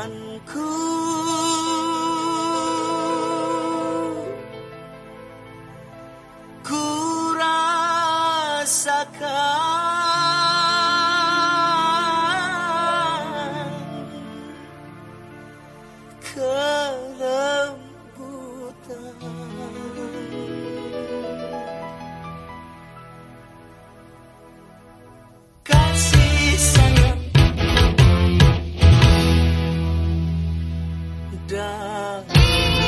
kesungguhanku Ku rasakan down.